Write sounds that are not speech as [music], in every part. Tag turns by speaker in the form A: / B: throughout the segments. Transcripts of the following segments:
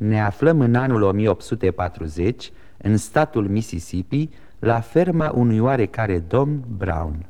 A: Ne aflăm în anul 1840, în statul Mississippi, la ferma unui oarecare domn Brown.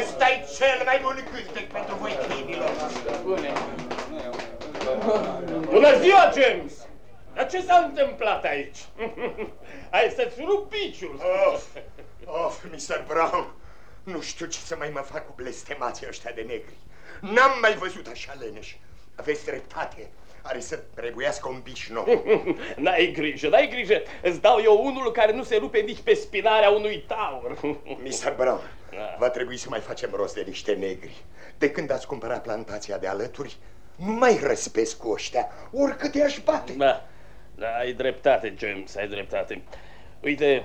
B: ăsta e cel mai bun cântec pentru voi, chinilor.
C: Bună ziua, James! Dar ce s-a întâmplat aici? [laughs] Ai să-ți rup piciul.
B: Oh, oh, Mr. Brown, nu știu ce să mai mă fac cu blestemații ăștia de negri. N-am mai văzut așa leneși. Aveți dreptate. Are să trebuiască un biș nou. [laughs]
C: n-ai grijă, n-ai grijă. Îți dau eu unul care nu se rupe nici pe spinarea unui taur. [laughs]
B: Mr. Brown, da. va trebui să mai facem rost de niște negri. De când ați cumpărat plantația de alături, nu mai răspesc cu ăștia, oricât i-aș bate.
C: Da. Da, ai dreptate, James, ai dreptate. Uite,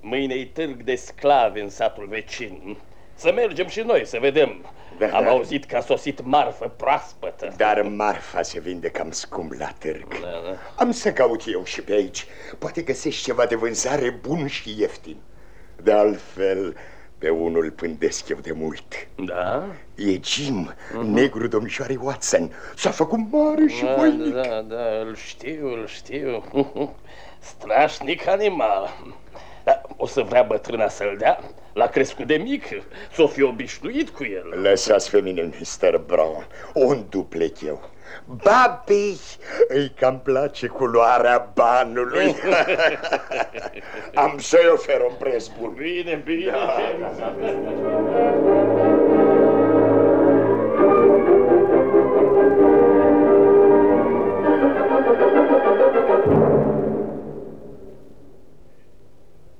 C: mâine e târg de sclavi în satul vecin. Să mergem și noi, să vedem. Da, Am da. auzit că a sosit marfă proaspătă.
B: Dar marfa se vinde cam scump la târg. Da, da. Am să caut eu și pe aici. Poate găsești ceva de vânzare bun și ieftin. De altfel, pe unul pândesc eu de mult.
C: Da?
B: E Jim, uh mhm. -huh. negru domnișoare Watson. S-a făcut mare și
C: da,
B: voinic.
C: Da, da, îl știu, îl știu. [laughs] Strașnic animal. Da, o să vrea bătrâna să-l dea. L-a crescut de mic, s-o fi obișnuit cu el.
B: Lăsați pe mine, Mr. Brown. Unde plec eu? Babiș, îi cam place culoarea banului. [laughs] Am să-i ofer un preț bun.
C: Bine, bine. Da.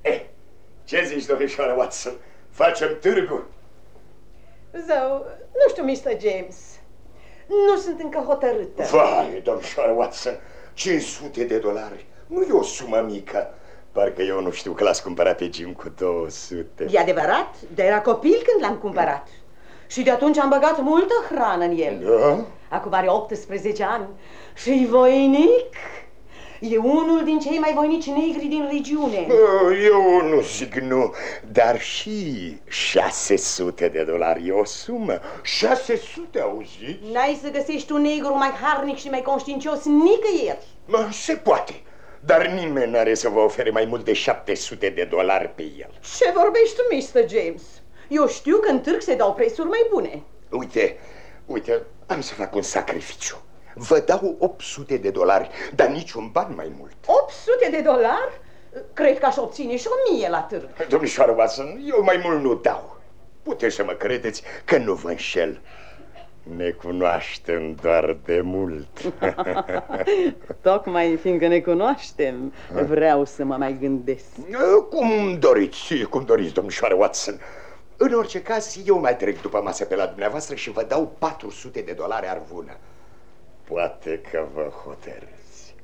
B: Eh, ce zici, domnișoară Watson? Facem târgul?
D: Zău, nu știu, Mr. James. Nu sunt încă hotărâtă.
B: Vai, domnșoară Watson, 500 de dolari. Nu e o sumă mică. Parcă eu nu știu că l-ați cumpărat pe Jim cu 200.
D: E adevărat, dar era copil când l-am cumpărat. Și de atunci am băgat multă hrană în el.
B: Da?
D: Acum are 18 ani și voinic. E unul din cei mai voinici negri din regiune.
B: Eu nu zic nu, dar și 600 de dolari e o sumă. 600, auzi?
D: N-ai să găsești un negru mai harnic și mai conștiincios nicăieri.
B: Mă, se poate. Dar nimeni n-are să vă ofere mai mult de 700 de dolari pe el.
D: Ce vorbești tu, Mr. James? Eu știu că în târg se dau prețuri mai bune.
B: Uite, uite, am să fac un sacrificiu. Vă dau 800 de dolari, dar niciun ban mai mult.
D: 800 de dolari? Cred că aș obține și o mie la târg.
B: Domnișoară Watson, eu mai mult nu dau. Puteți să mă credeți că nu vă înșel. Ne cunoaștem doar de mult. [laughs]
D: Tocmai fiindcă ne cunoaștem, vreau să mă mai gândesc.
B: Cum doriți, cum doriți, domnișoară Watson. În orice caz, eu mai trec după masă pe la dumneavoastră și vă dau 400 de dolari arvună. Poate că vă hotărâți.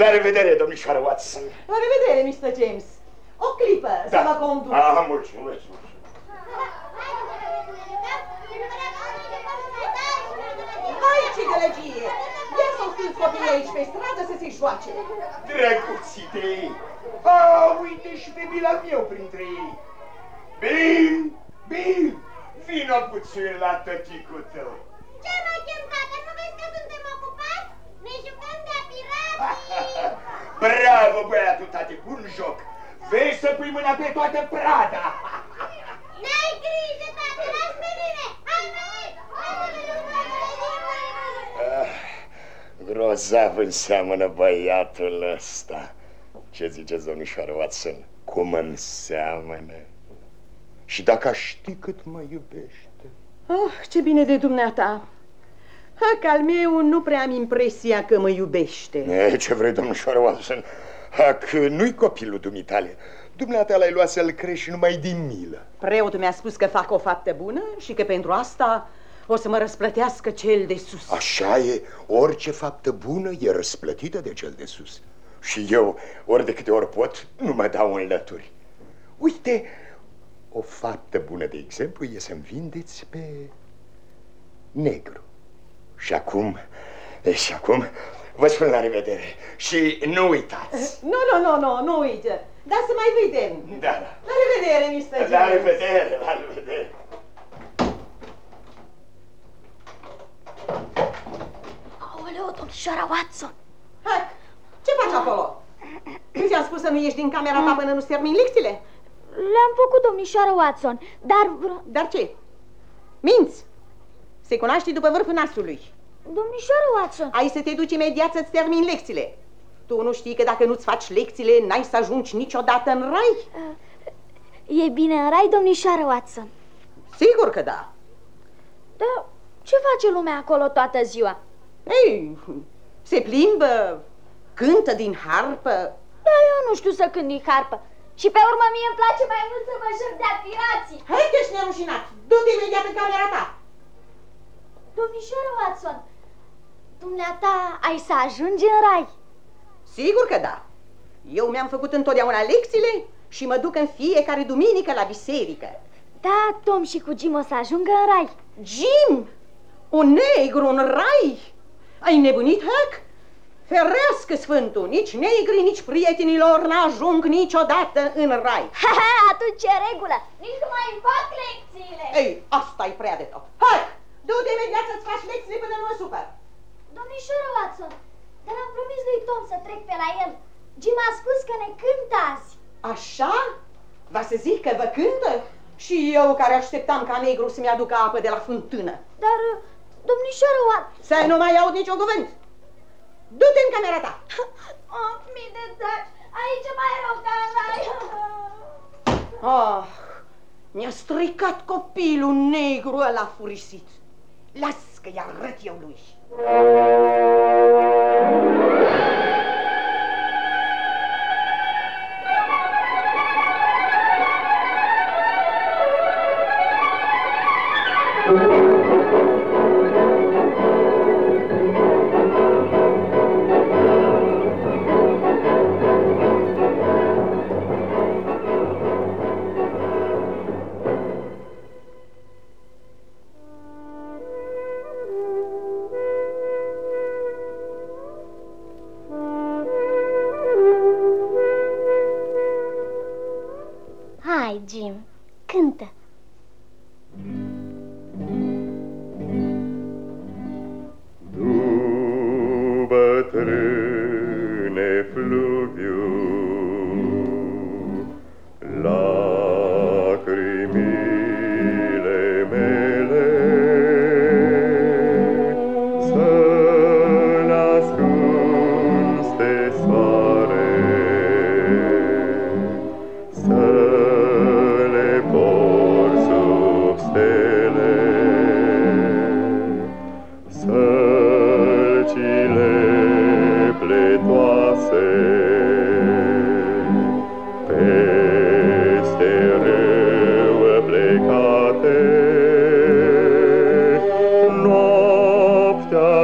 B: La revedere, domnișoară Watson.
D: La revedere, Mr. James. O clipă da. să mă conduc.
B: Ah, mulțumesc,
D: Hai, ce gălăgie! Ia să-o stâlți copiii aici pe stradă să se joace.
B: Drăguții de ei! Ah, uite și pe Bill meu printre ei. Bill! Bill! Vino puțin la tăticul tău.
E: Ce mă chem, tată? Nu vezi că suntem ocupați? Ne jucăm de pirații!
B: Bravo, băiatul, tate, bun joc! Vei să pui mâna pe toată prada!
E: N-ai grijă, tată, las pe mine! Hai, hai!
B: Ah, grozav înseamnă băiatul ăsta. Ce ziceți, domnișoară Watson? Cum înseamnă? Și dacă aș ști cât mă iubește...
D: Oh, ce bine de dumneata! Ha, că al meu nu prea am impresia că mă iubește.
B: E, ce vrei, domnișoară Watson? Ha, că nu-i copilul dumitale. Dumneata l-ai luat să-l crești numai din milă.
D: Preotul mi-a spus că fac o faptă bună și că pentru asta o să mă răsplătească cel de sus.
B: Așa e, orice faptă bună e răsplătită de cel de sus. Și eu, ori de câte ori pot, nu mă dau în lături. Uite, o faptă bună, de exemplu, e să-mi vindeți pe negru. Și acum, e, și acum, vă spun la revedere. Și nu uitați.
D: Nu, nu, nu, nu, nu uite. Dar să mai vedem.
B: Da, da.
D: La revedere, Mr.
B: La
D: James.
B: revedere, la revedere.
F: Aoleu, domnișoara Watson!
D: Hai, ce faci acolo? Nu ți-am spus să nu ieși din camera ta până nu-ți termin lecțiile?
F: Le-am făcut, domnișoara Watson, dar... vr-
D: Dar ce? Minți! Se cunoaște după vârful nasului.
F: Domnișoara Watson,
D: Ai să te duci imediat să-ți termin lecțiile. Tu nu știi că dacă nu-ți faci lecțiile, n-ai să ajungi niciodată în rai?
F: e bine în rai, domnișoara Watson.
D: Sigur că da.
F: Dar ce face lumea acolo toată ziua?
D: Ei, se plimbă, cântă din harpă.
F: Da, eu nu știu să cânt din harpă. Și pe urmă mie îmi place mai mult să mă joc de-a pirații.
D: Hai că ești nerușinat, du-te imediat în camera ta.
F: Domnișoara Watson, dumneata ai să ajungi în rai.
D: Sigur că da. Eu mi-am făcut întotdeauna lecțiile și mă duc în fiecare duminică la biserică.
F: Da, Tom și cu Jim o să ajungă în rai.
D: Jim! Un negru în rai? Ai nebunit, Huck? Ferească Sfântul, nici negri, nici prietenilor n-ajung niciodată în rai.
F: Ha, ha, atunci e regulă. Nici nu mai îmi fac lecțiile.
D: Ei, asta e prea de tot. Huck, du-te imediat să-ți faci lecțiile până nu mă supăr.
F: Domnișoara Watson, dar am promis lui Tom să trec pe la el. Jim a spus că ne cântă azi.
D: Așa? Va să zic că vă cântă? Și eu care așteptam ca negru să-mi aducă apă de la fântână.
F: Dar, domnișoara Watson...
D: Să nu mai aud niciun cuvânt. Du-te în camera ta. [laughs]
F: Oh, mii de dragi, aici e mai rău ca în rai.
D: Ah, mi-a stricat copilul negru ăla furisit. Las că-i arăt eu lui.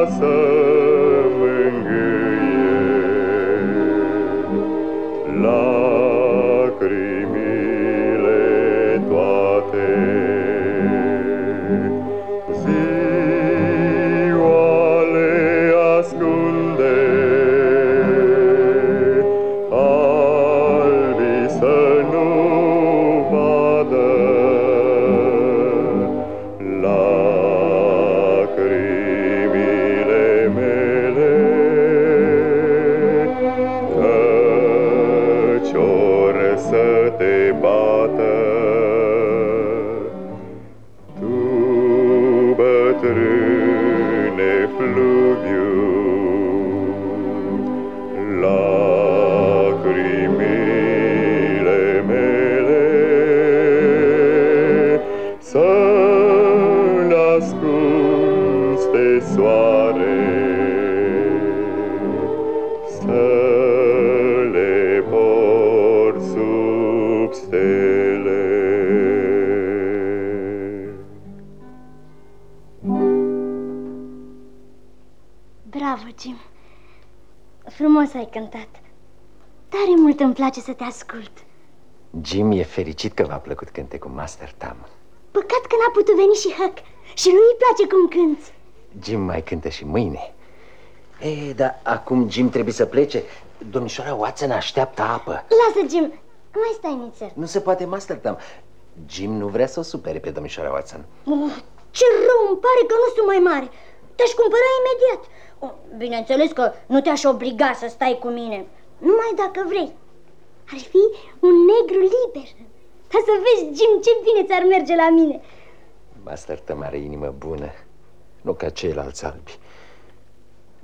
G: us. Place să te ascult.
H: Jim e fericit că v-a plăcut cântecul Master Tam.
G: Păcat că n-a putut veni și Huck. Și lui îi place cum cânti.
H: Jim mai cântă și mâine. E, dar acum Jim trebuie să plece. Domnișoara Watson așteaptă apă.
G: Lasă, Jim. Mai stai nițel.
H: Nu se poate, Master Tam. Jim nu vrea să o supere pe domnișoara Watson.
G: Oh, ce rău, îmi pare că nu sunt mai mare. Te-aș cumpăra imediat. Oh, bineînțeles că nu te-aș obliga să stai cu mine. Numai dacă vrei. Ar fi un negru liber. Ca să vezi, Jim, ce bine ți-ar merge la mine.
H: Master Tam are inimă bună, nu ca ceilalți albi.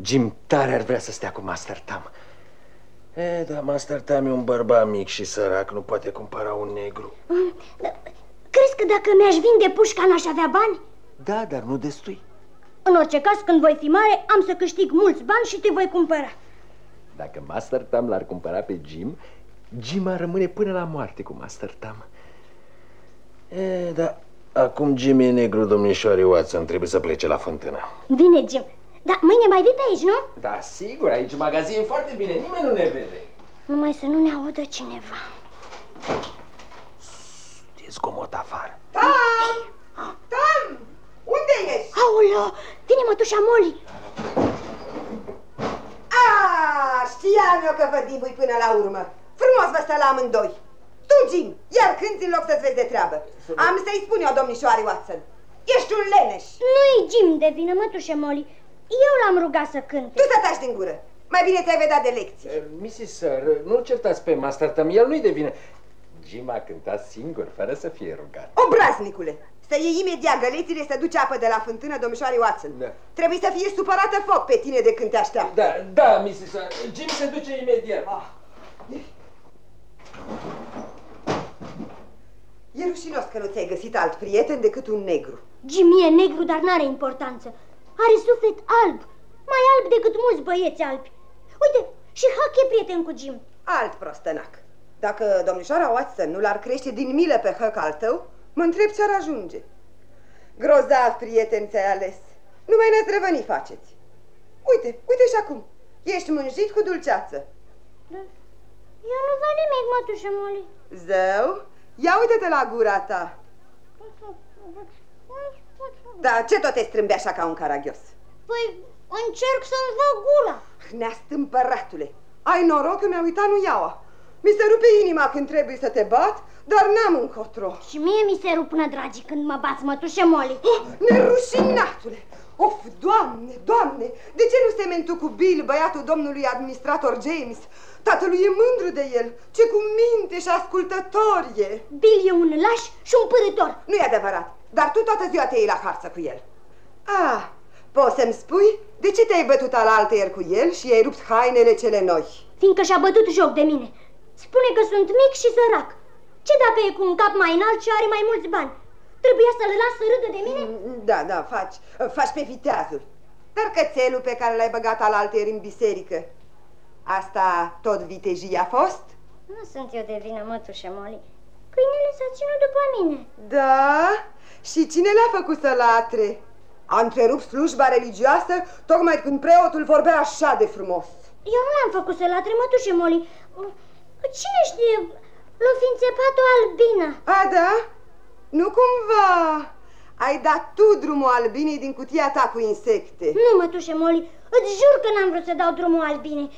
H: Jim tare ar vrea să stea cu Master Tam. E, dar Master Tam e un bărbat mic și sărac, nu poate cumpăra un negru.
G: Mm, da, Crezi că dacă mi-aș vinde pușca n-aș avea bani?
H: Da, dar nu destui.
G: În orice caz, când voi fi mare, am să câștig mulți bani și te voi cumpăra.
H: Dacă Master Tam l-ar cumpăra pe Jim, Jim ar rămâne până la moarte cu Master Tam. E, da, acum Jim e negru, domnișoare Watson, trebuie să plece la fântână.
G: Bine, Jim. Dar mâine mai vii pe aici, nu?
H: Da, sigur, aici magazin e foarte bine, nimeni nu ne vede.
G: Numai să nu ne audă cineva.
H: E zgomot afară.
I: Tam! Tam! Unde ești?
G: Aoleo, vine mătușa Molly.
I: A, știam eu că vă dibui până la urmă. Frumos vă stă la amândoi. Tu, Jim, iar cânti în loc să-ți vezi de treabă. Am să-i spun eu, domnișoare Watson. Ești un leneș.
G: Nu-i Jim de vină, mătușe Molly. Eu l-am rugat să cânte.
I: Tu să taci din gură. Mai bine te-ai vedea de lecții.
H: Eh, Mrs. Sir, nu-l certați pe Master Tam, el nu-i de vină. Jim a cântat singur, fără să fie rugat.
I: Obraznicule, să iei imediat gălețile să duci apă de la fântână, domnișoare Watson.
H: Da.
I: Trebuie să fie supărată foc pe tine de când te așteaptă.
H: Da, da, Mrs. Sir, Jim se duce imediat.
I: E rușinos că nu ți-ai găsit alt prieten decât un negru.
G: Jim e negru, dar n-are importanță. Are suflet alb, mai alb decât mulți băieți albi. Uite, și Huck e prieten cu Jim.
I: Alt prostănac. Dacă domnișoara Watson nu l-ar crește din milă pe hăc al tău, mă întreb ce-ar ajunge. Grozav prieten ți-ai ales. Numai nătrăvănii faceți. Uite, uite și acum. Ești mânjit cu dulceață.
G: Eu nu văd nimic, mătușă Molly.
I: Zău, ia uite-te la gura ta. Da, ce tot te strâmbi așa ca un caragios?
G: Păi, încerc să-mi văd gura.
I: Neastâmpăratule, ai noroc că mi-a uitat nu iaua. Mi se rupe inima când trebuie să te bat, dar n-am încotro.
G: Și mie mi se rup până dragii când mă bați, mătușe Molly.
I: Oh, nerușinatule! Of, doamne, doamne, de ce nu se mentu cu Bill, băiatul domnului administrator James? Tatălui e mândru de el, ce cu minte și ascultător e.
G: Bill e un laș și un pârător.
I: Nu e adevărat, dar tu toată ziua te iei la harță cu el. Ah, poți să-mi spui de ce te-ai bătut al ieri cu el și i-ai rupt hainele cele noi?
G: Fiindcă și-a bătut joc de mine. Spune că sunt mic și sărac. Ce dacă e cu un cap mai înalt și are mai mulți bani? Trebuia să-l las să râdă de mine?
I: Da, da, faci, faci pe viteazul. Dar cățelul pe care l-ai băgat al ieri în biserică, asta tot vitejii a fost?
G: Nu sunt eu de vină, mătușă Molly. Câinele s-a ținut după mine.
I: Da? Și cine l-a făcut să latre? A întrerupt slujba religioasă tocmai când preotul vorbea așa de frumos.
G: Eu nu l-am făcut să latre, mătușe Molly. Cine știe, l-o fi înțepat o albină.
I: A, da? Nu cumva ai dat tu drumul albinei din cutia ta cu insecte.
G: Nu, mătușe Molly, îți jur că n-am vrut să dau drumul albinei.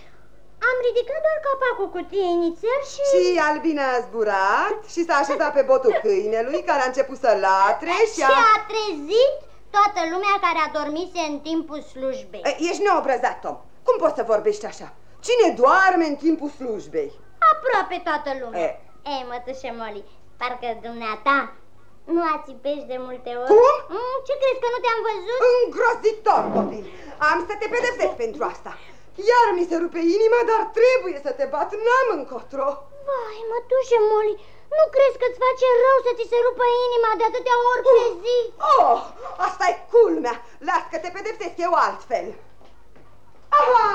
G: Am ridicat doar capacul cutiei inițial și...
I: Și albina a zburat și s-a așezat pe botul câinelui care a început să latre și a...
G: Și a trezit toată lumea care a dormit în timpul slujbei.
I: E, Ești neobrăzat, Tom. Cum poți să vorbești așa? Cine doarme în timpul slujbei?
G: Aproape toată lumea.
I: E.
G: Ei, mătușe Molly, parcă dumneata nu ațipești de multe ori.
I: Cum?
G: Mm, ce crezi că nu te-am văzut?
I: Îngrozitor, copil. Am să te pedepsesc pentru asta. Iar mi se rupe inima, dar trebuie să te bat. N-am încotro.
G: Vai, mătușe Molly, nu crezi că-ți face rău să ți se rupă inima de atâtea ori pe zi?
I: Oh, asta e culmea. Las că te pedepsesc eu altfel. Aha,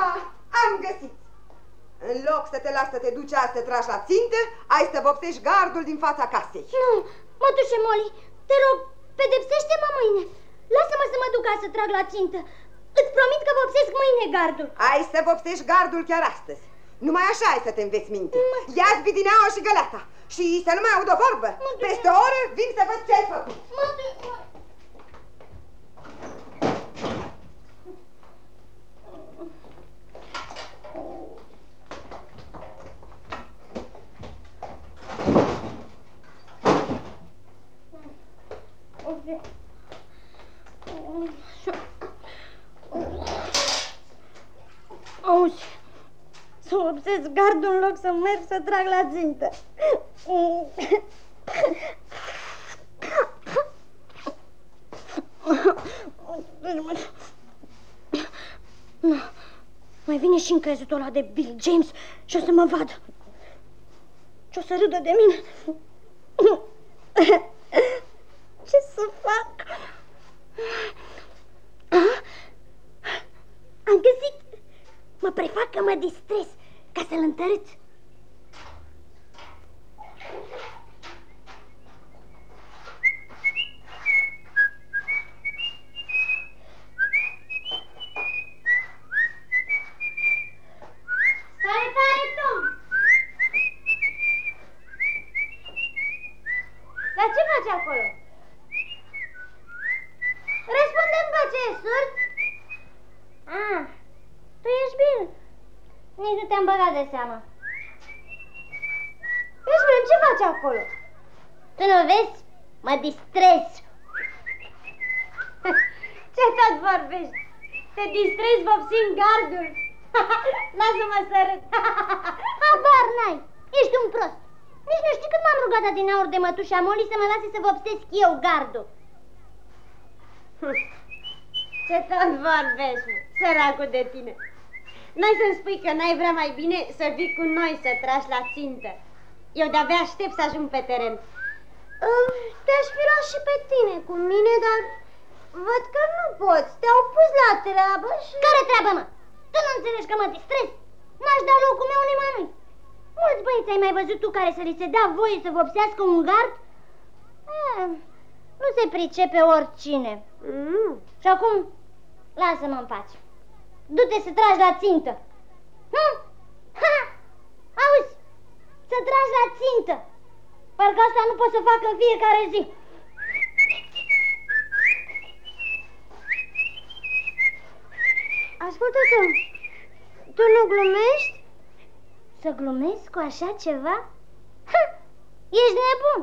I: am găsit. În loc să te las să te duci azi să tragi la țintă, ai să vopsești gardul din fața casei.
G: Nu, mătușe Molly, te rog, pedepsește-mă mâine. Lasă-mă să mă duc ca să trag la țintă. Îți îți promit că vopsesc mâine gardul.
I: Ai să vopsești gardul chiar astăzi. Numai așa ai să te înveți minte. Ia-ți bidineaua și găleata și să nu mai aud o vorbă. Peste o oră vin să văd ce ai făcut.
G: Mă duc. Auzi, să obsesc gardul în loc să merg să trag la țintă. Nu, mai vine și încrezutul ăla de Bill James și o să mă vadă. Și o să râdă de mine. Ce să fac? Ah, Am găsit! Mă prefac că mă distres ca să-l întărât. Salutare, Tom! Dar ce faci acolo? Răspunde-mi, bă, ce e surd? Ah, tu ești Bill. Nici nu te-am băgat de seamă. Ești Bill, ce faci acolo? Tu nu vezi? Mă distrez. [laughs] ce tot vorbești? Te distrezi vopsind gardul. [laughs] Lasă-mă să râd. [laughs] Habar n-ai. Ești un prost. Nici nu știi cât m-am rugat din aur de mătușa Molly să mă lase să vopsesc eu gardul. Ce tot vorbești, mă, săracul de tine. N-ai să-mi spui că n-ai vrea mai bine să vii cu noi să tragi la țintă. Eu de-abia aștept să ajung pe teren. Te-aș fi luat și pe tine cu mine, dar văd că nu poți. Te-au pus la treabă și... Care treabă, mă? Tu nu înțelegi că mă distrez? N-aș da locul meu nimănui. Mulți băieți ai mai văzut tu care să li se dea voie să vopsească un gard? Eh, nu se pricepe oricine. Mm. Și acum, lasă-mă în pace. Du-te să tragi la țintă. Hm? Ha! Auzi, să tragi la țintă. Parcă asta nu pot să fac în fiecare zi. Ascultă tu, tu nu glumești? Să glumesc cu așa ceva? Ha! Ești nebun!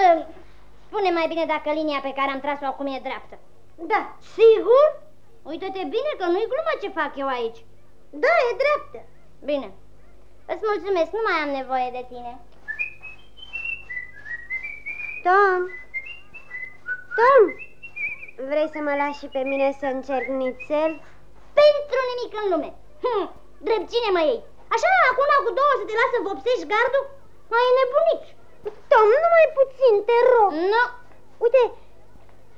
G: Uh, Spune mai bine dacă linia pe care am tras-o acum e dreaptă. Da. Sigur? Uită-te bine că nu-i glumă ce fac eu aici. Da, e dreaptă. Bine. Îți mulțumesc, nu mai am nevoie de tine. Tom. Tom. Vrei să mă lași și pe mine să încerc nițel? Pentru nimic în lume. Hm, drept cine mă iei? Așa, acum cu două să te lasă vopsești gardul? Mai nebunit. Tom, numai puțin, te rog. Nu. Uite,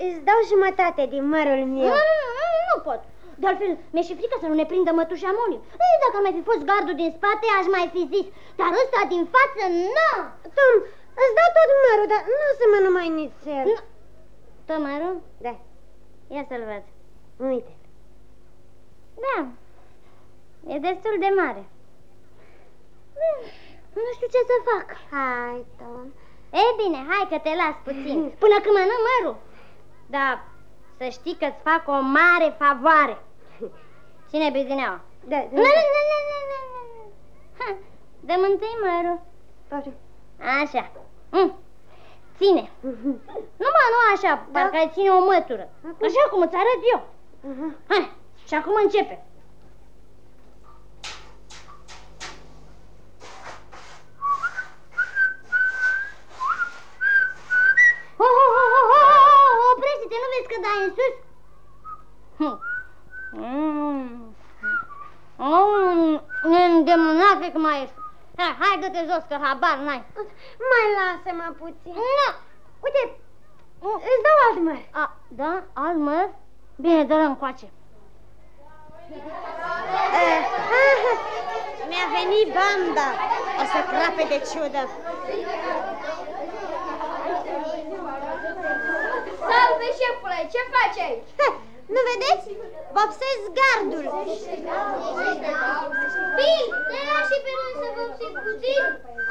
G: îți dau jumătate din mărul meu. Nu, nu, nu, nu pot. De altfel, mi-e și frică să nu ne prindă mătușa Molly. Ei, dacă ar mai fi fost gardul din spate, aș mai fi zis. Dar ăsta din față, nu! Tom, îți dau tot mărul, dar nu o să mă numai nițel. Nu. Tot mărul? Da. Ia să-l văd. Uite. Da. E destul de mare. Nu știu ce să fac. Hai, Tom. E bine, hai că te las puțin, [laughs] până când mănânc mărul. Da, să știi că-ți fac o mare favoare. [laughs] Ține bizineaua. Da, da. Nu, nu, nu, nu, nu, nu, nu. Ha, Dăm întâi mărul. Așa. Mm. Ține. [laughs] Numai nu așa, parcă ai ține o mătură. Așa cum îți arăt eu. Hai, și acum începe. Ho, ho, ho, ho, ho, ho, Oprește-te, nu vezi că dai în sus? Hm. Mm. Mm. Îndemânat că mai ești. Hai, hai, dă-te jos, că habar n-ai. Mai lasă-mă puțin. Nu. Uite, îți dau alt măr. A, da? Alt măr? Bine, dă-l încoace. Mi-a venit banda. O să crape de ciudă.
F: Salve, șefule, ce faci aici?
G: Ha, nu vedeți? Vopsesc gardul. Bil, te lași și pe noi să vopsim puțin?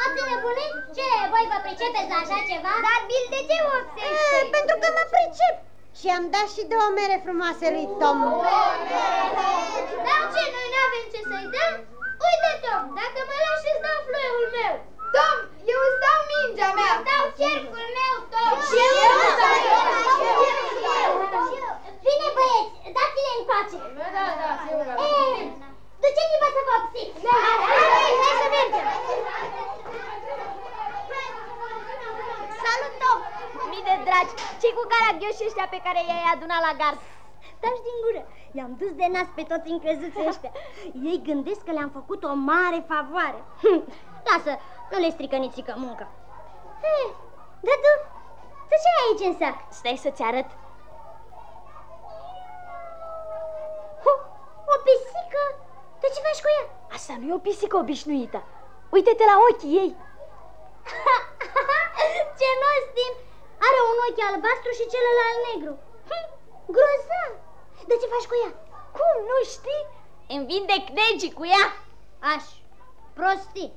G: Ați nebunit? Ce, voi vă pricepeți la așa ceva? Dar Bil, de ce vopsește? E, pentru că mă pricep. Și am dat și două mere frumoase lui Tom. Dar ce, noi n-avem ce să-i dăm? Uite, Tom, dacă mă lași îți dau fluierul meu. Tom, eu îți dau mingea mea. Îți dau cercul meu, Tom. Și eu îți dau Bine, băieți, dați-le în pace. Da, da, sigur. Duceți-vă să vopsiți. Da, hai să mergem. Salut, Tom. Mii de dragi, ce cu caragioși ăștia pe care i-ai adunat la gard? Taci din gură, i-am dus de nas pe toți încrezuți ăștia. Ei gândesc că le-am făcut o mare favoare. Hm, lasă, nu le strică nițică muncă. Hei, dar tu, tu ce ai aici în sac? Stai să-ți arăt. O, o pisică? De ce faci cu ea?
F: Asta nu e o pisică obișnuită. Uite-te la ochii ei. [laughs]
G: ce nostim! Are un ochi albastru și celălalt negru. Hm, grozav! De ce faci cu ea?
F: Cum, nu știi? Îmi vindec negii cu ea.
G: Aș, prostii.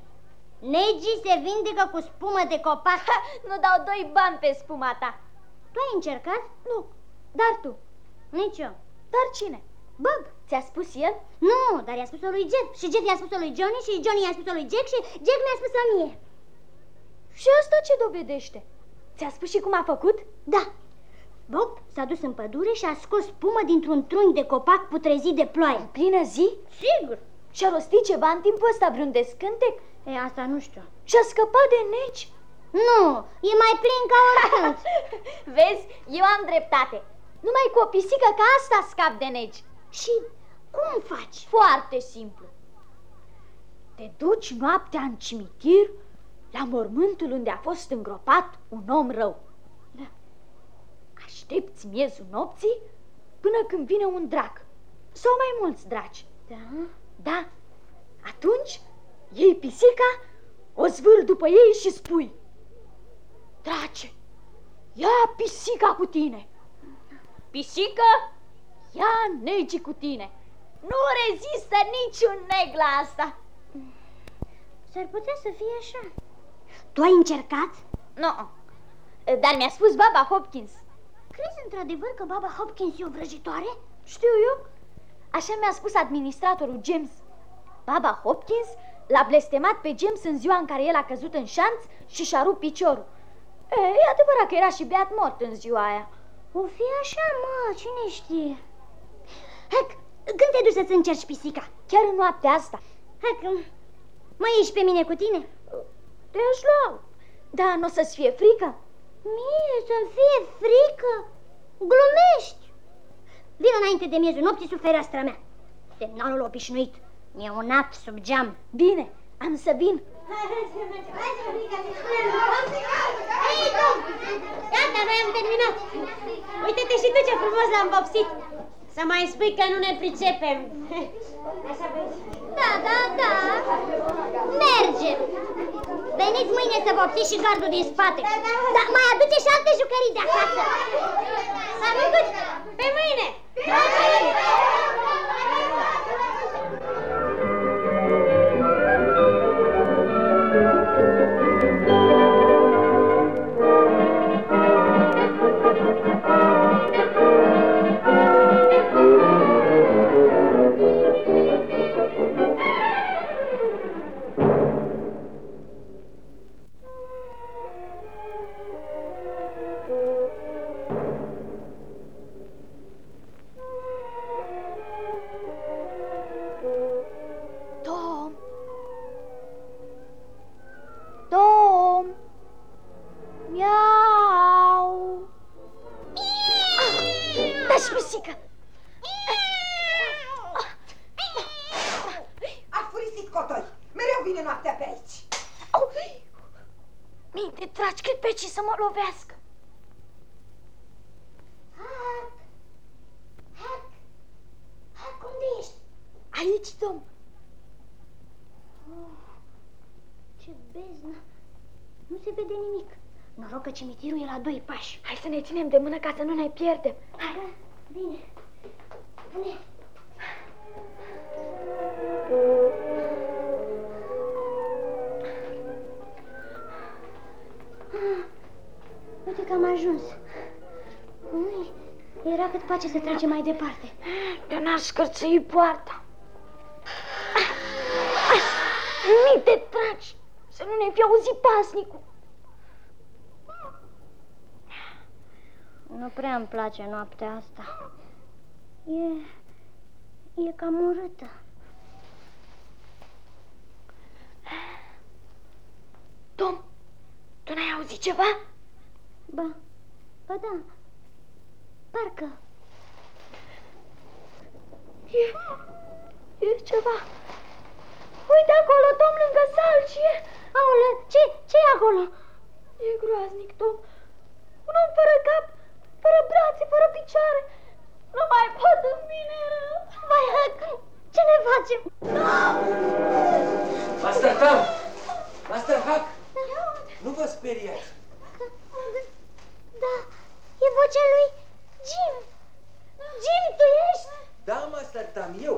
G: Negii se vindecă cu spumă de copac.
F: Ha, nu dau doi bani pe spuma ta.
G: Tu ai încercat?
F: Nu, dar tu.
G: Nici eu.
F: Dar cine?
G: Bob.
F: Ți-a spus el?
G: Nu, dar i-a spus-o lui Jeff. Și Jeff i-a spus-o lui Johnny și Johnny i-a spus-o lui Jack și Jack mi-a spus-o mie.
F: Și asta ce dovedește? Ți-a spus și cum a făcut?
G: Da. Bob s-a dus în pădure și a scos spumă dintr-un trunchi de copac putrezit de ploaie.
F: Plină zi?
G: Sigur.
F: Și-a rostit ceva în timpul ăsta, vreun descântec?
G: E, asta nu știu.
F: Și-a scăpat de neci?
G: Nu, e mai plin ca oricând. [laughs]
F: Vezi, eu am dreptate. Numai cu o pisică ca asta scap de neci.
G: Și cum faci?
F: Foarte simplu. Te duci noaptea în cimitir la mormântul unde a fost îngropat un om rău.
G: Da.
F: Aștepți miezul nopții până când vine un drac sau mai mulți draci.
G: Da?
F: Da. Atunci iei pisica, o zvârli după ei și spui Drace, ia pisica cu tine. Pisică, ia negii cu tine. Nu rezistă niciun neg la asta.
G: S-ar putea să fie așa. Tu ai încercat?
F: Nu, dar mi-a spus baba Hopkins.
G: Crezi într-adevăr că baba Hopkins e o vrăjitoare?
F: Știu eu. Așa mi-a spus administratorul James. Baba Hopkins l-a blestemat pe James în ziua în care el a căzut în șanț și și-a rupt piciorul. E, e adevărat că era și beat mort în ziua aia.
G: O fi așa, mă, cine știe? Hac, când te duci să-ți încerci pisica?
F: Chiar în noaptea asta.
G: Hac, mă ieși pe mine cu tine?
F: Te-aș lua. Da, nu o să-ți fie frică?
G: Mie să-mi fie frică? Glumești! Vino înainte de miezul nopții sub fereastra mea. Semnalul obișnuit. E un ap sub geam.
F: Bine, am să vin.
G: Hei, Tom! Gata, noi am terminat. Uite-te și tu ce frumos l-am vopsit. Să mai spui că nu ne pricepem. [laughs] Așa vezi. Da, da, da. Merge. Veniți mâine să vopsiți și gardul din spate. Da, da. Dar mai aduce și alte jucării de acasă. S-a făcut. Pe mâine.
F: Tom! ne ținem de mână ca să nu ne pierdem.
G: Hai! Da, bine. Bine. Ah, uite că am ajuns. Ui, era cât pace să trecem mai departe.
F: De n-aș scărțăi poarta. Ah, ah, nu te tragi, să nu ne fie auzit pasnicul.
G: Nu prea îmi place noaptea asta. E... e cam urâtă.
F: Tom, tu n-ai auzit ceva?
G: Ba, ba da, parcă.
F: E, e ceva. Uite acolo, Tom, lângă salcie.
G: Aolă, ce, ce e acolo?
F: E groaznic, Tom. Un om fără cap, fără brațe, fără picioare. Nu mai pot în mine rău.
G: Vai, Huck, ce ne facem?
H: Master Tom! Master Huck! Nu vă speriați!
G: Da, e vocea lui Jim. Jim, tu ești?
H: Da, Master Tom, eu!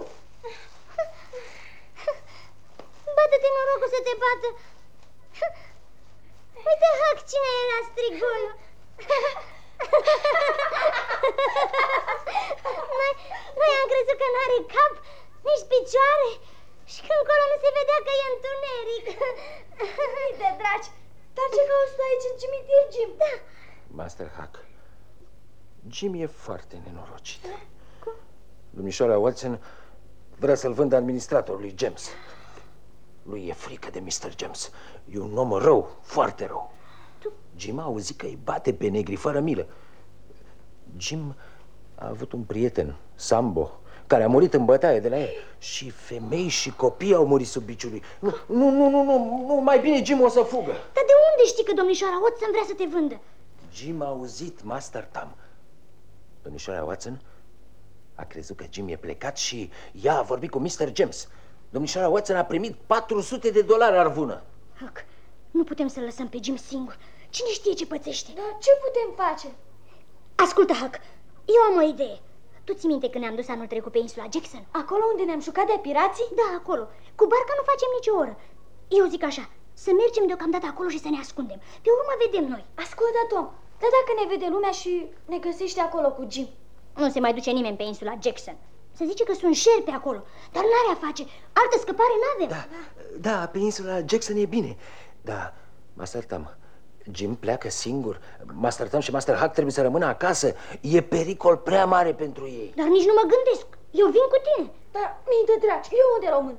G: Bate-te norocul să te bată. Uite, Huck, cine era strigoiul? Noi, noi am crezut că n-are cap, nici picioare și când încolo nu se vedea că e întuneric.
F: Uite, dragi, dar ce cauți tu aici în cimitir, Jim?
G: Da,
H: Master Huck, Jim e foarte nenorocit. Domnișoara Watson vrea să-l vândă administratorului James. Lui e frică de Mr. James. E un om rău, foarte rău. Jim a auzit că îi bate pe negri fără milă. Jim a avut un prieten, Sambo, care a murit în bătaie de la el. Și femei și copii au murit sub biciul lui. Nu, nu, nu, nu, nu, nu mai bine Jim o să fugă.
G: dar de unde știi că domnișoara Watson vrea să te vândă?
H: Jim a auzit Master Tam. Domnișoara Watson a crezut că Jim e plecat și ea a vorbit cu Mr. James. Domnișoara Watson a primit 400 de dolari arvună.
G: Huck, nu putem să lăsăm pe Jim singur. Cine știe ce pățește?
F: Dar ce putem face?
G: Ascultă, Huck, eu am o idee. Tu ți minte când ne-am dus anul trecut pe insula Jackson?
F: Acolo unde ne-am jucat de pirații?
G: Da, acolo. Cu barca nu facem nicio oră. Eu zic așa, să mergem deocamdată acolo și să ne ascundem. Pe urmă vedem noi.
F: Ascultă, Tom, dar dacă ne vede lumea și ne găsește acolo cu Jim?
G: Nu se mai duce nimeni pe insula Jackson. Se zice că sunt șerpi acolo, dar n-are a face. Altă scăpare n-avem.
H: Da, da, pe insula Jackson e bine. Da, Master Tam, Jim pleacă singur. Master Tam și Master Huck trebuie să rămână acasă. E pericol prea mare pentru ei.
G: Dar nici nu mă gândesc. Eu vin cu tine.
F: Dar, mii de dragi, eu de român.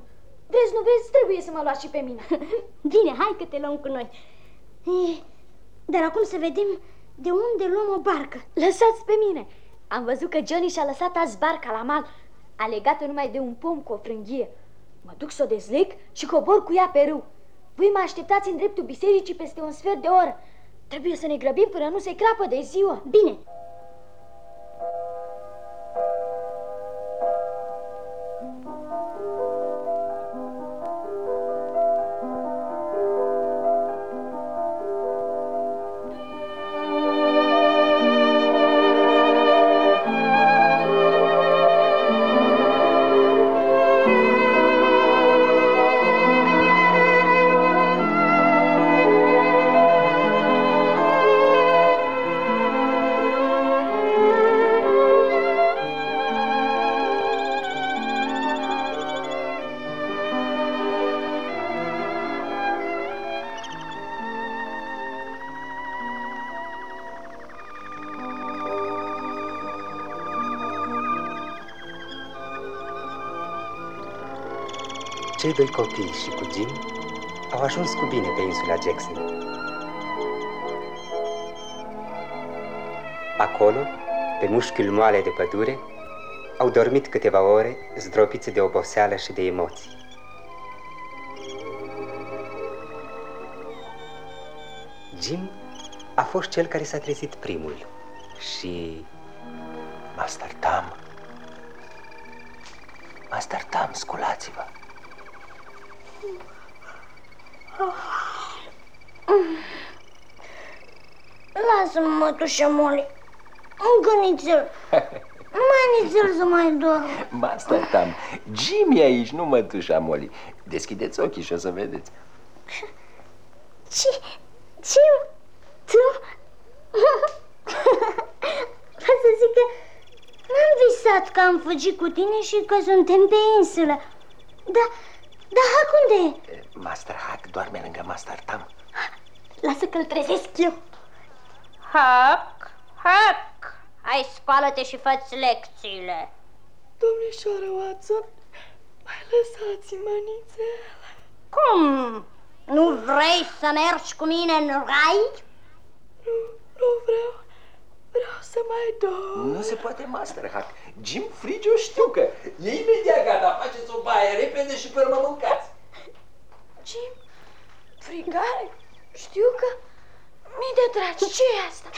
F: Vezi, nu vezi, trebuie să mă luați și pe mine. [laughs]
G: Bine, hai că te luăm cu noi. E, dar acum să vedem de unde luăm o barcă.
F: Lăsați pe mine. Am văzut că Johnny și-a lăsat azi barca la mal. A legat-o numai de un pom cu o frânghie. Mă duc să o dezleg și cobor cu ea pe râu. Voi mă așteptați în dreptul bisericii peste un sfert de oră. Trebuie să ne grăbim până nu se crapă de ziua.
G: Bine,
J: Cei doi copii și cu Jim au ajuns cu bine pe insula Jackson. Acolo, pe mușchiul moale de pădure, au dormit câteva ore, zdrobiți de oboseală și de emoții. Jim a fost cel care s-a trezit primul și
G: mătușă Molly. Încă nițel. [laughs] Mai nițel să mai dorm.
H: Master Tam, Jim e aici, nu mătușa Molly. Deschideți ochii și o să vedeți. [laughs]
G: Ce? Ce? Tu? [laughs] Vreau să zic că n-am visat că am fugit cu tine și că suntem pe insulă. Da, da, Hac unde e?
H: Master Hack doarme lângă Master Tam.
F: Lasă că-l trezesc eu.
G: Hac, Hac, hai spală-te și fă lecțiile.
F: Domnișoară Watson, mai lăsați-mă nițel.
G: Cum? Nu vrei să mergi cu mine în rai?
F: Nu, nu vreau. Vreau să mai dorm.
H: Nu se poate, Master Hack. Jim frige o știucă. E imediat gata, faceți o baie repede și pe urmă mâncați.
F: Jim, frigare, știu că mii de dragi, ce e asta?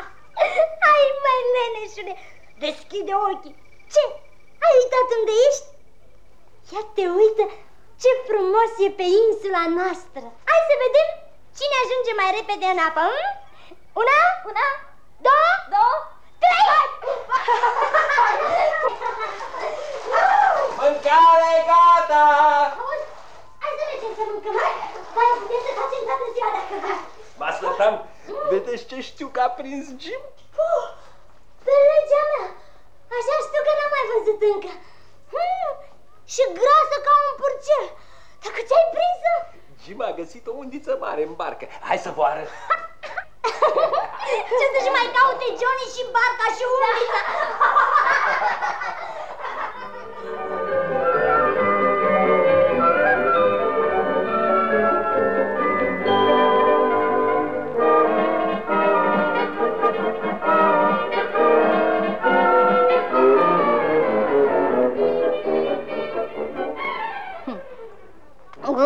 F: [laughs]
G: Hai, mai leneșule, deschide ochii. Ce? Ai uitat unde ești? Ia te uită ce frumos e pe insula noastră. Hai să vedem cine ajunge mai repede în apă. Hm? Una, una, două, două, trei! [laughs]
H: Mâncare gata!
G: Auzi, Hai să mergem să mâncăm. Hai, putem să facem toată ziua dacă vrei.
H: Master Tam, vedeți ce știu că a prins Jim?
G: Puh, pe legea mea, așa știu că n-am mai văzut încă. Hmm, și grasă ca un purcel. Dacă ți-ai prins-o?
H: Jim a găsit o undiță mare în barcă. Hai să vă arăt. [laughs]
G: Ce să-și mai caute Johnny și barca și undița? [laughs]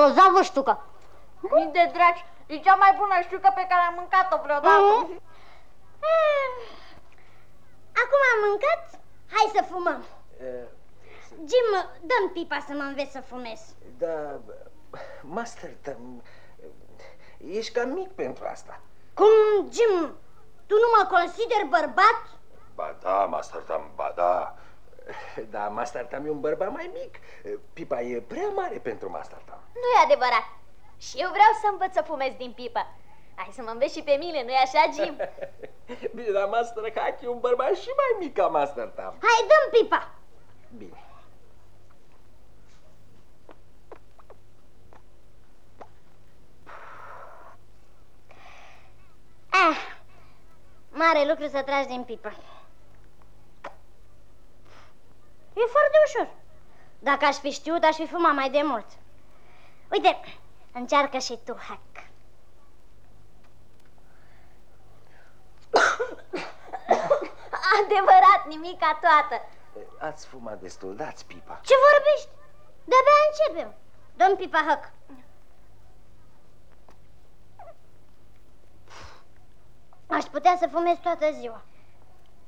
G: Grozavă ștucă.
F: Mii de dragi, e cea mai bună știucă pe care am mâncat-o vreodată.
G: Mm. Acum am mâncat, hai să fumăm. Jim, dăm pipa să mă înveți să fumez.
H: Da, Master Tam, ești cam mic pentru asta.
G: Cum, Jim, tu nu mă consideri bărbat?
H: Ba da, Master Tam, ba da. Da, Master Tam e un bărbat mai mic. Pipa e prea mare pentru Master Tam.
F: Nu e adevărat. Și eu vreau să învăț să fumez din pipă. Hai să mă înveți și pe mine, nu-i așa, Jim? [laughs]
H: Bine, dar Master Hack e un bărbat și mai mic ca Master Tam.
G: Hai, dăm pipa.
H: Bine.
G: Ah, mare lucru să tragi din pipă. E foarte ușor. Dacă aș fi știut, aș fi fumat mai de mult. Uite, încearcă și tu, Hack. [coughs]
F: Adevărat, nimica toată.
H: Ați fumat destul, dați pipa.
G: Ce vorbești? De-abia începem. Dăm pipa, Hack. Aș putea să fumez toată ziua.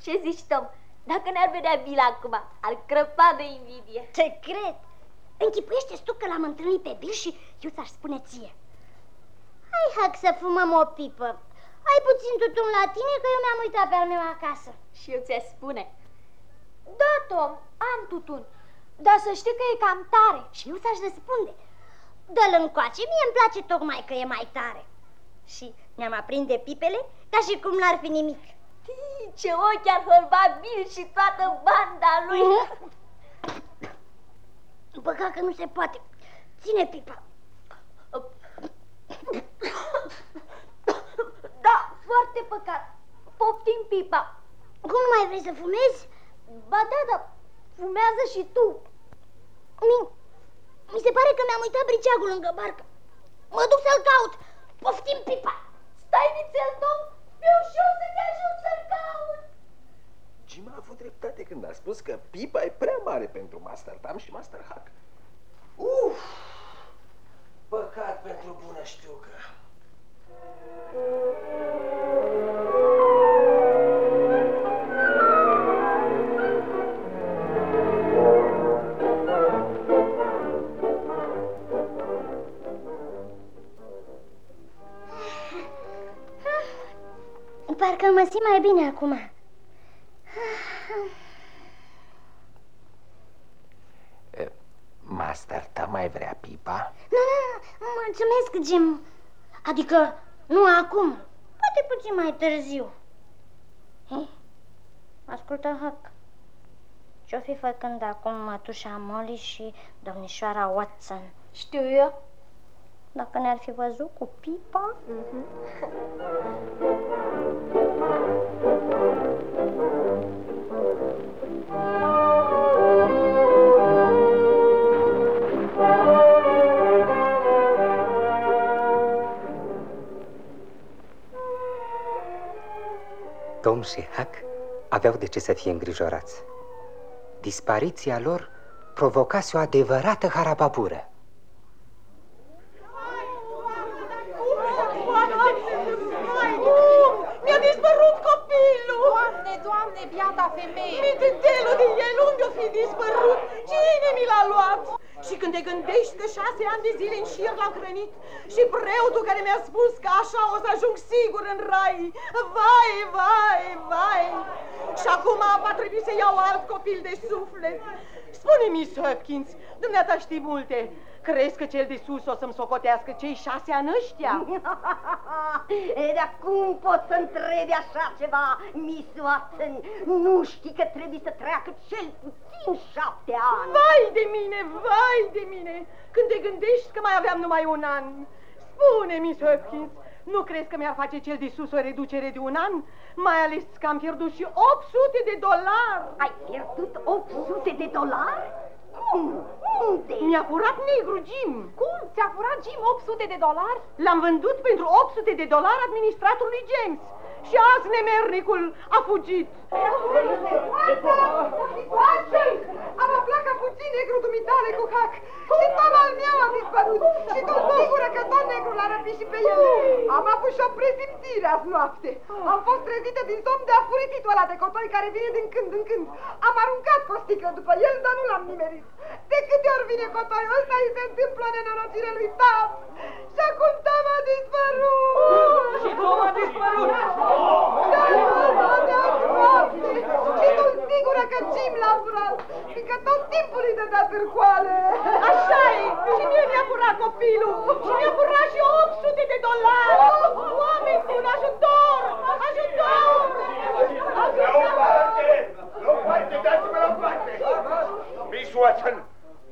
F: Ce zici, Tom? Dacă ne-ar vedea Bill acum, ar crăpa de invidie.
G: Te cred. Închipuiește tu că l-am întâlnit pe Bill și eu ți-aș spune ție. Hai, Hack, să fumăm o pipă. Ai puțin tutun la tine, că eu mi-am uitat pe al meu acasă.
F: Și eu ți spune. Da, Tom, am tutun, dar să știi că e cam tare.
G: Și eu ți-aș răspunde. Dă-l încoace, mie îmi place tocmai că e mai tare. Și ne-am aprinde pipele ca și cum n-ar fi nimic.
F: Știi, ce ochi ar holba Bill și toată banda lui.
G: Păcat că nu se poate. Ține pipa.
F: Da, foarte păcat. Poftim pipa.
G: Cum nu mai vrei să fumezi?
F: Ba da, da, fumează și tu.
G: Mi, mi se pare că mi-am uitat briceagul lângă barcă. Mă duc să-l caut. Poftim pipa.
F: Stai nițel, Tom, eu și eu să te ajut să-l caut.
H: Jim a avut dreptate când a spus că pipa e prea mare pentru Master Tam și Master Hack. Uf! Păcat pentru bună știucă.
G: Parcă mă simt mai bine acum.
H: Master Tam mai vrea pipa?
G: Nu, nu, nu, mulțumesc, Jim. Adică, nu acum. Poate poate puțin mai târziu. Hei, ascultă, Huck. Ce-o fi făcând acum mătușa Molly și domnișoara Watson?
F: Știu eu.
G: Dacă ne-ar fi văzut cu pipa?
J: Tom și Huck aveau de ce să fie îngrijorați. Dispariția lor provocase o adevărată harababură.
D: Mi-a dispărut copilul!
K: Doamne, doamne, biata femeie!
D: Mitentelul de el unde-o fi dispărut? Cine mi l-a luat? Și când te gândești că șase ani de zile în șir l-am hrănit și preotul care mi-a spus că așa o să ajung sigur în rai, vai, vai, vai! Și acum va trebui să iau alt copil de suflet. Spune, Miss Hopkins, dumneata știi multe. Crezi că cel de sus o să-mi socotească cei șase ani ăștia? [laughs]
L: E, dar cum poți să întrebi așa ceva, Miss Watson? Nu știi că trebuie să treacă cel puțin șapte ani.
D: Vai de mine, vai de mine! Când te gândești că mai aveam numai un an. Spune, Miss Hopkins, nu crezi că mi-ar face cel de sus o reducere de un an? Mai ales că am pierdut și 800 de dolari.
L: Ai pierdut 800 de dolari? Cum? Unde?
D: Mi-a furat negru Jim.
K: Cum? Ți-a furat Jim 800 de dolari?
D: L-am vândut pentru 800 de dolari administratorului James. Și azi nemernicul a fugit. Am aflat că puțin negru dumitale cu hac. Și tot al meu a dispărut. Și tot sigură că tot negru l-a răpit și pe el. Am avut și o presimțire azi noapte. Am fost trezită din somn de afurititul ăla de cotoi care vine din când în când. Am aruncat cu o sticlă după el, dar nu l-am nimerit. De câte ori vine cotoiul ăsta, îi se întâmplă nenorocire lui Tam. Și acum Tam a dispărut.
M: Și Tom a dispărut.
D: Și sunt sigură că Jim l-a furat, fiindcă tot timpul îi dădea târcoale. așa e, și mie mi-a furat copilul, și mi-a furat și 800 de dolari. Oameni buni, ajutor, ajutor!
B: Nu parte, dați-mă la parte! Miss Watson,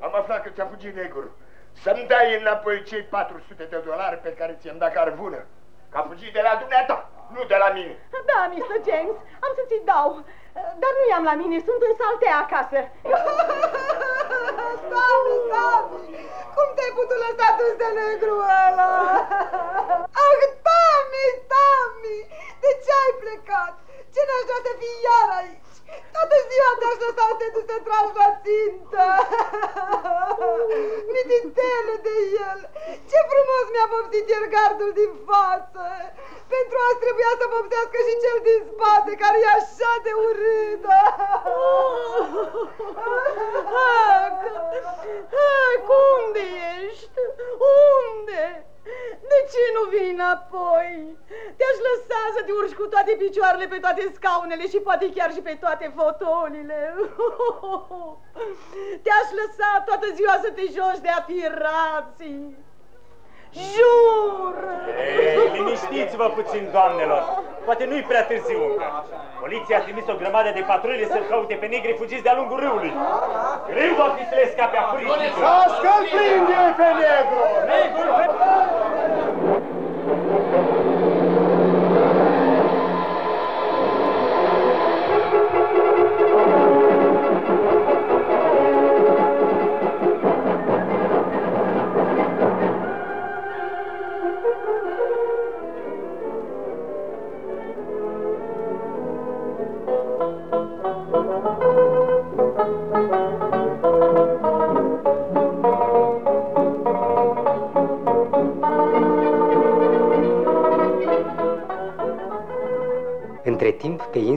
B: am aflat că ți-a fugit negru. Să-mi dai înapoi cei 400 de dolari pe care ți-am dat carvună. Că a fugit de la dumneata, nu de la mine.
D: Da, Mr. James, am să ți dau. Dar nu i-am la mine, sunt în saltea acasă. Stami, [laughs] Stami, cum te-ai putut lăsa tu de negru ăla? [laughs] Ah, Tami, Tami, de ce ai plecat? Ce n-aș vrea să fii iar aici? Toată ziua te-aș lăsa să te duci să tragi la țintă. Mititele de el, ce frumos mi-a vopsit ieri gardul din față. Pentru asta trebuia să vopsească și cel din spate, care e așa de urât. Hac, unde ești? Unde? De ce nu vii înapoi? Te-aș lăsa să te urci cu toate picioarele pe toate scaunele și poate chiar și pe toate fotolile. [laughs] Te-aș lăsa toată ziua să te joci de-a pirații. Jur!
N: Ei, liniștiți-vă puțin, doamnelor. Poate nu-i prea târziu încă. Poliția a trimis o grămadă de patrule să-l caute pe negri fugiți de-a lungul râului. Greu va fi să le scape a furii.
B: Să-l prinde pe negru!
N: Negru pe...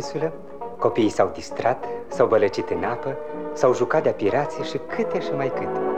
J: insulă, copiii s-au distrat, s-au bălăcit în apă, s-au jucat de-a pirații și câte și mai câte.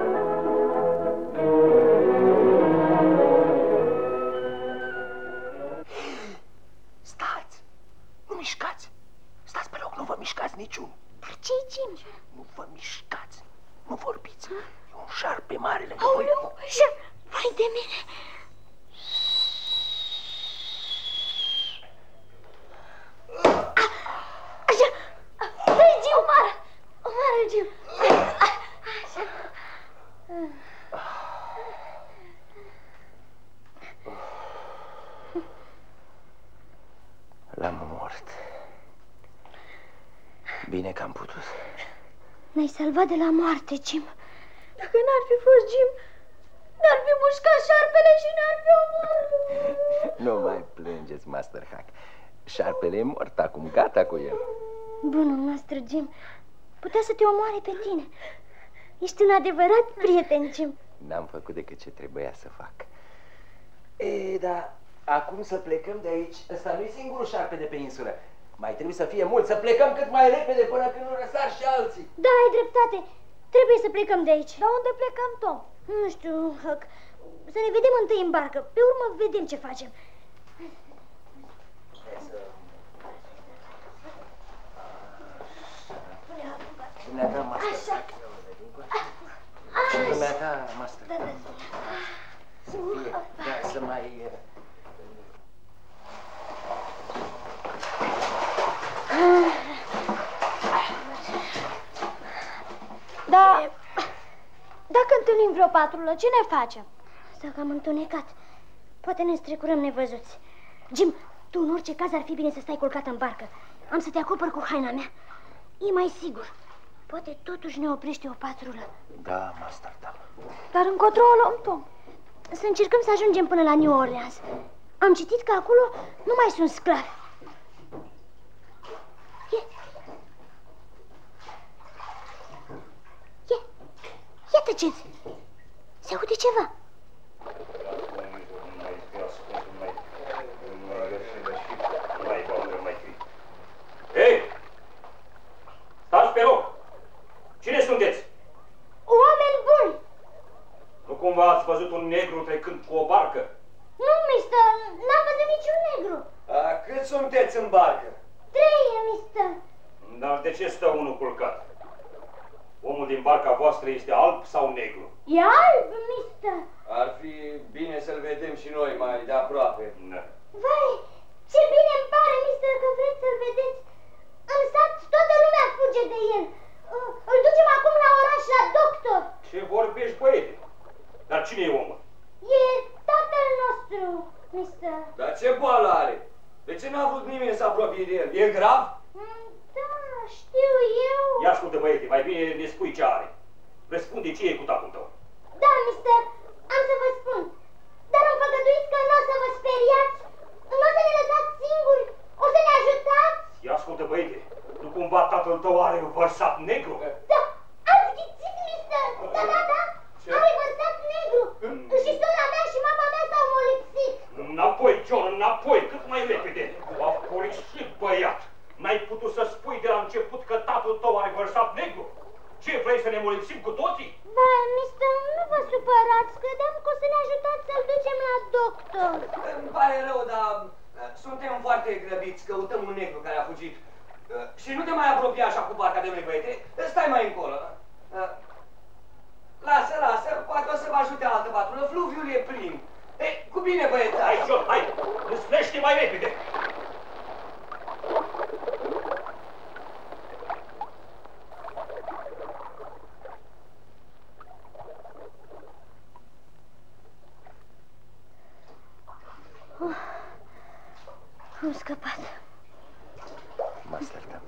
G: Salvat de la moarte, Jim.
F: Dacă n-ar fi fost Jim, n-ar fi mușcat șarpele și n-ar fi omorât.
H: Nu mai plângeți, Master Hack. Șarpele e mort acum, gata cu el.
G: Bunul nostru, Jim, putea să te omoare pe tine. Ești un adevărat prieten, Jim.
H: N-am făcut decât ce trebuia să fac. E, da, acum să plecăm de aici. Ăsta nu e singurul șarpe de pe insulă. Mai trebuie să fie mult, să plecăm cât mai repede până când nu răsar și alții.
G: Da, ai dreptate. Trebuie să plecăm de aici.
F: Dar unde plecăm, Tom?
G: Nu știu, Huck. Să ne vedem întâi în barcă. Pe urmă vedem ce facem.
H: Dumneata, Master
G: Așa.
H: Hack. Și dumneata, Master
G: Da, da.
H: Să fie, da, să mai...
F: Da, dacă întâlnim vreo patrulă, ce ne facem?
G: S-a cam întunecat. Poate ne strecurăm nevăzuți. Jim, tu în orice caz ar fi bine să stai culcat în barcă. Am să te acopăr cu haina mea. E mai sigur. Poate totuși ne oprește o patrulă.
H: Da, Master Tam.
F: Dar încotro o luăm, Tom.
G: Să încercăm să ajungem până la New Orleans. Am citit că acolo nu mai sunt sclavi. Ia tăceți! Se aude ceva.
N: Hei! Stați pe loc! Cine sunteți?
G: Oameni buni!
N: Nu cumva ați văzut un negru trecând cu o barcă?
G: Nu, mister, n-am văzut niciun negru.
H: A, cât sunteți în barcă?
G: Trei, mister.
N: Dar de ce stă unul culcat? Omul din barca voastră este alb sau negru?
G: E alb, mister.
O: Ar fi bine să-l vedem și noi mai de aproape.
N: Da.
G: Vai, ce bine îmi pare, mister, că vreți să-l vedeți. În sat toată lumea fuge de el. Uh, Îl ducem acum la oraș la doctor.
N: Ce vorbești, băiete? Dar cine e omul?
G: E tatăl nostru, mister.
O: Dar ce boală are? De ce n-a vrut nimeni să apropie de el? E grav?
G: Mm, Da, știu eu.
N: Ia ascultă, băiete, mai bine ne spui ce are. Răspunde ce e cu tatăl tău.
G: Da, mister, am să vă spun. Dar îmi făgăduiți că nu o să vă speriați, nu o să ne lăsați singuri, o să ne ajutați.
N: Ia ascultă, băiete, nu cumva tatăl tău are vărsat negru?
G: Da, ați ghicit, mister. Da, da, da, are vărsat negru. Și sora mea și mama mea s-au molipsit.
N: Înapoi, John, înapoi, cât mai repede. A polisit băiat. N-ai putut să spui de la început că tatăl tău are vărsat negru? Ce, vrei să ne molipsim cu toții?
G: Vai, mister, nu vă supărați, credeam că o să ne ajutați să-l ducem la doctor.
O: Îmi pare rău, dar uh, suntem foarte grăbiți, căutăm un negru care a fugit. Uh, Și nu te mai apropia așa cu barca de noi, băiete. Stai mai încolo. Uh, Lasă, lasă, poate o să vă ajute altă patrulă. Fluviul e plin. Ei, cu bine, băieți.
N: Hai, John, hai, înslește mai repede.
G: Am scăpat.
H: Master Tam.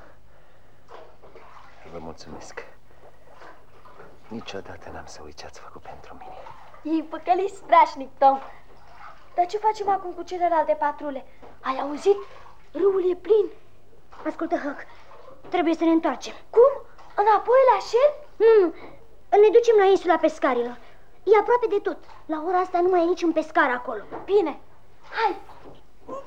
H: Vă mulțumesc. Niciodată n-am să uit ce ați făcut pentru mine.
F: E păcălit strașnic, Tom. Dar ce facem acum cu celelalte patrule? Ai auzit? Râul e plin.
G: Ascultă, Huck, trebuie să ne întoarcem.
F: Cum? Înapoi la șer?
G: Nu, nu, ne ducem la insula pescarilor. E aproape de tot. La ora asta nu mai e niciun pescar acolo.
F: Bine, hai! Uf,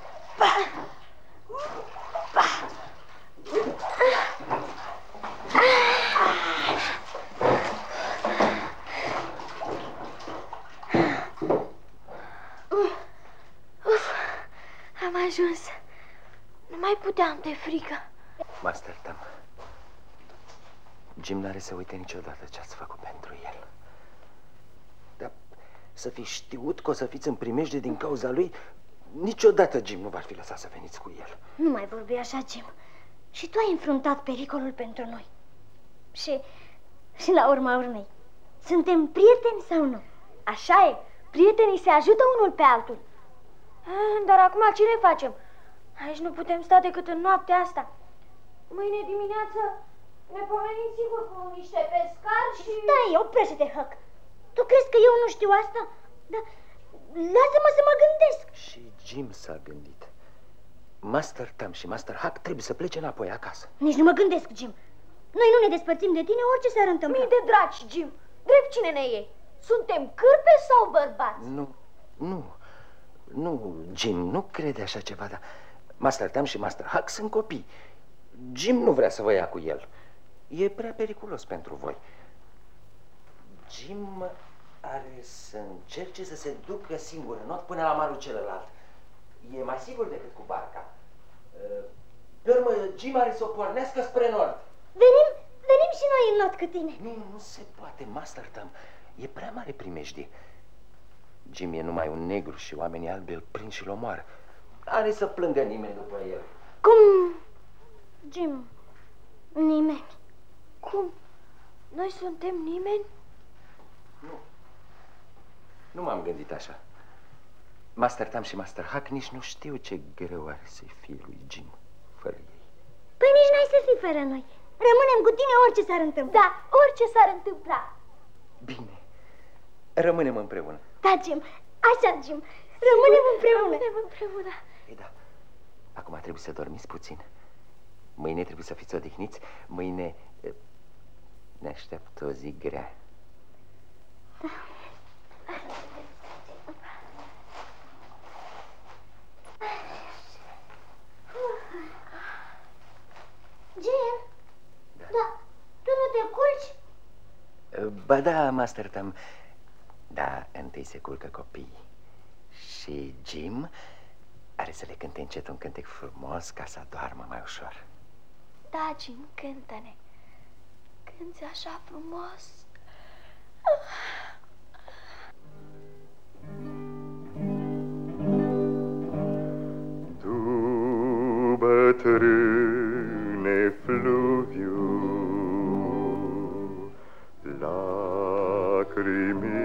F: am ajuns. Nu mai puteam de frică.
H: Master Tam. Jim n-are să uite niciodată ce ați făcut pentru el. Dar să fi știut că o să fiți în primejde din cauza lui, niciodată Jim nu v-ar fi lăsat să veniți cu el.
G: Nu mai vorbi așa, Jim. Și tu ai înfruntat pericolul pentru noi. Și, și la urma urmei, suntem prieteni sau nu?
F: Așa e, prietenii se ajută unul pe altul. Ah, Dar acum ce ne facem? Aici nu putem sta decât în noaptea asta.
G: Mâine dimineață ne pomenim sigur cu niște pescari și... Stai, oprește-te, Huck. Tu crezi că eu nu știu asta? Da, lasă-mă să mă gândesc.
H: Și Jim s-a gândit. Master Tam și Master Huck trebuie să plece înapoi acasă.
G: Nici nu mă gândesc, Jim. Noi nu ne despărțim de tine orice s-ar întâmpla.
F: Mii de dragi, Jim. Drept cine ne iei? Suntem cârpe sau bărbați?
H: Nu, nu, nu, Jim, nu crede așa ceva, dar Master Tam și Master Huck sunt copii. Jim nu vrea să vă ia cu el. E prea periculos pentru voi. Jim are să încerce să se ducă singur în not până la malul celălalt. E mai sigur decât cu barca. Pe urmă, Jim are să o pornească spre nord.
G: Venim, venim și noi în not cu tine.
H: Nu, nu se poate, Master Tam. E prea mare primejdie. Jim e numai un negru și oamenii albi îl prind și-l omoară. Are să plângă nimeni după el.
G: Cum? Jim, nimeni.
F: Cum? Noi suntem nimeni?
H: Nu. Nu m-am gândit așa. Master Tam și Master Huck nici nu știu ce greu are să-i fie lui Jim fără ei.
G: Păi nici n-ai să fii fără noi. Rămânem cu tine orice s-ar întâmpla.
F: Da, orice s-ar întâmpla.
H: Bine. Rămânem împreună.
G: Da, Jim. Așa, Jim. Rămânem împreună.
F: Rămânem împreună.
H: Ei da. Acum trebuie să dormiți puțin. Mâine trebuie să fiți odihniți. Mâine eh, ne așteaptă o zi grea.
G: Da. Jim? Da. da. Tu nu te culci?
H: Ba da, Master Tam. Da, întâi se culcă copiii. Și Jim are să le cânte încet un cântec frumos ca să doarmă mai ușor.
F: Da, Jim, cântă-ne. Cânti așa frumos.
P: Tu, bătrâne fluviu, lacrimii